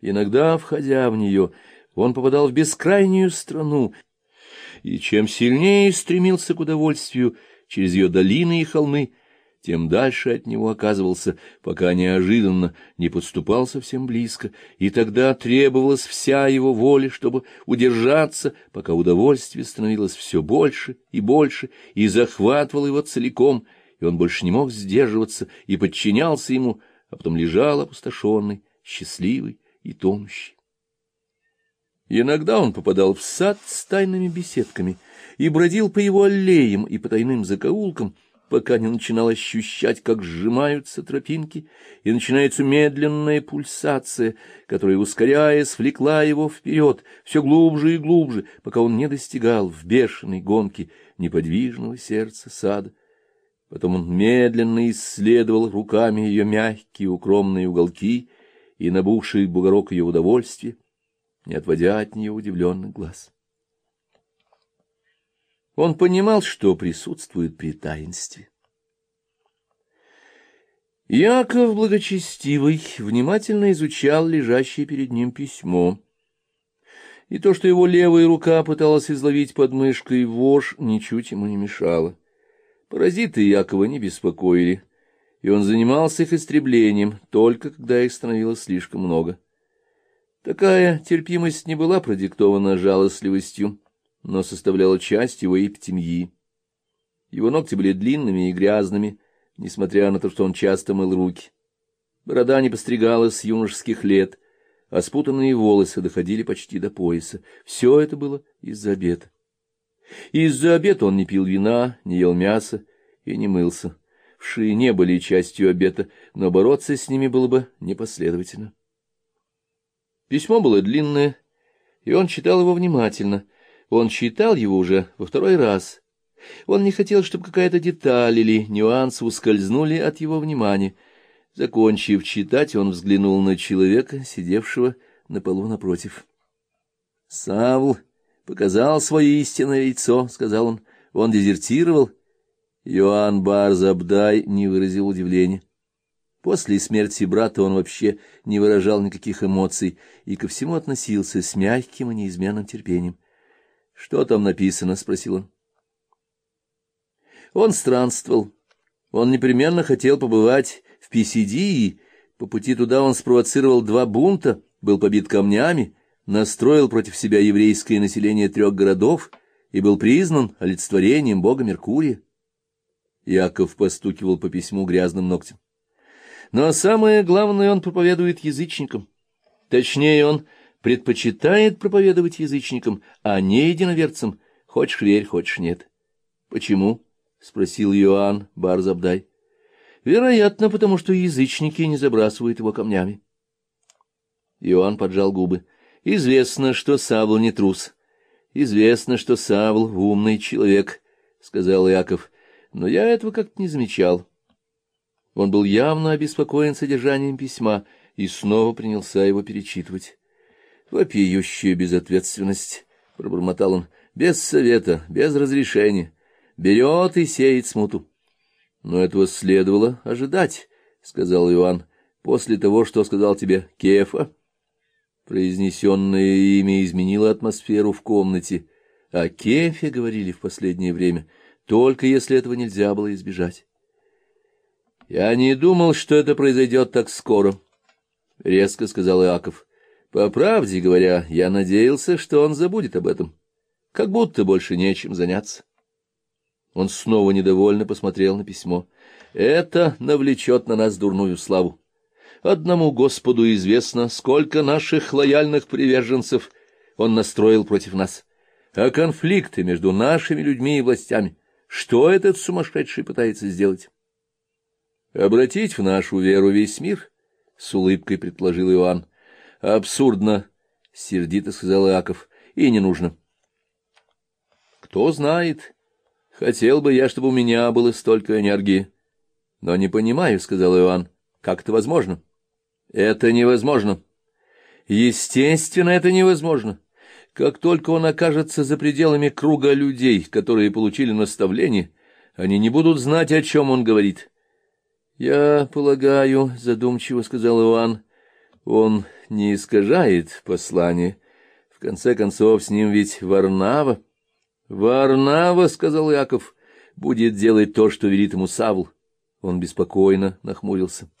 Иногда, входя в нее, он попадал в бескрайнюю страну, и чем сильнее стремился к удовольствию через ее долины и холмы, тем дальше от него оказывался, пока неожиданно не подступал совсем близко, и тогда требовалась вся его воля, чтобы удержаться, пока удовольствие становилось все больше и больше, и захватывало его целиком, и он больше не мог сдерживаться и подчинялся ему, а потом лежал опустошенный, счастливый и тонущий. Иногда он попадал в сад с тайными беседками и бродил по его аллеям и по тайным закоулкам, пока не начинал ощущать, как сжимаются тропинки, и начинается медленная пульсация, которая, ускоряясь, влекла его вперед, все глубже и глубже, пока он не достигал в бешеной гонке неподвижного сердца сада. Потом он медленно исследовал руками ее мягкие укромные уголки и набухший бугорок ее удовольствия, не отводя от нее удивленных глаз. Он понимал, что присутствует при таинстве. Яков Благочестивый внимательно изучал лежащее перед ним письмо. И то, что его левая рука пыталась изловить под мышкой вож, ничуть ему не мешало. Паразиты Якова не беспокоили, и он занимался их истреблением, только когда их становилось слишком много. Такая терпимость не была продиктована жалостливостью, но составляла часть его эпитемьи. Его ногти были длинными и грязными, несмотря на то, что он часто мыл руки. Борода не постригалась с юношеских лет, а спутанные волосы доходили почти до пояса. Все это было из-за обеда. Из-за обеда он не пил вина, не ел мяса и не мылся. Вши не были частью обета, но бороться с ними было бы непоследовательно. Письмо было длинное, и он читал его внимательно — он читал его уже во второй раз. Он не хотел, чтобы какая-то деталь или нюанс ускользнули от его внимания. Закончив читать, он взглянул на человека, сидевшего на полу напротив. — Савл показал свое истинное лицо, — сказал он. — Он дезертировал. Иоанн Барзабдай не выразил удивления. После смерти брата он вообще не выражал никаких эмоций и ко всему относился с мягким и неизменным терпением. Что там написано? — спросил он. Он странствовал. Он непременно хотел побывать в Писидии. По пути туда он спровоцировал два бунта, был побит камнями, настроил против себя еврейское население трех городов и был признан олицетворением бога Меркурия. Яков постукивал по письму грязным ногтем. Но самое главное он проповедует язычникам. Точнее, он предпочитает проповедовать язычникам, а не единоверцам, хочешь верь, хочешь нет. — Почему? — спросил Иоанн Барзабдай. — Вероятно, потому что язычники не забрасывают его камнями. Иоанн поджал губы. — Известно, что Савл не трус. Известно, что Савл умный человек, — сказал Яков, — но я этого как-то не замечал. Он был явно обеспокоен содержанием письма и снова принялся его перечитывать. Вопиющая безответственность, — пробормотал он, — без совета, без разрешения. Берет и сеет смуту. — Но этого следовало ожидать, — сказал Иоанн, — после того, что сказал тебе Кефа. Произнесенное имя изменило атмосферу в комнате. О Кефе говорили в последнее время, только если этого нельзя было избежать. — Я не думал, что это произойдет так скоро, — резко сказал Иаков. По правде говоря, я надеялся, что он забудет об этом, как будто больше нечем заняться. Он снова недовольно посмотрел на письмо. Это навлечет на нас дурную славу. Одному Господу известно, сколько наших лояльных приверженцев он настроил против нас. А конфликты между нашими людьми и властями, что этот сумасшедший пытается сделать? Обратить в нашу веру весь мир, — с улыбкой предположил Иоанн. — Абсурдно, — сердито сказал Иаков, — и не нужно. — Кто знает, хотел бы я, чтобы у меня было столько энергии. — Но не понимаю, — сказал Иоанн, — как это возможно? — Это невозможно. Естественно, это невозможно. Как только он окажется за пределами круга людей, которые получили наставление, они не будут знать, о чем он говорит. — Я полагаю, — задумчиво сказал Иван, — он не искажает послание. В конце концов, с ним ведь Варнава. — Варнава, — сказал Яков, — будет делать то, что велит ему Савл. Он беспокойно нахмурился. —